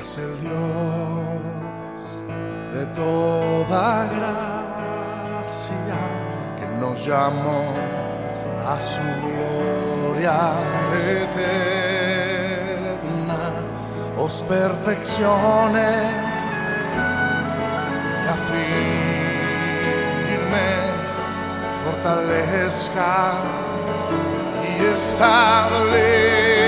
El Dios de toda gracia que nos llamó a su gloria eterna, os perfeccione y afirme, fortalezca y establezca.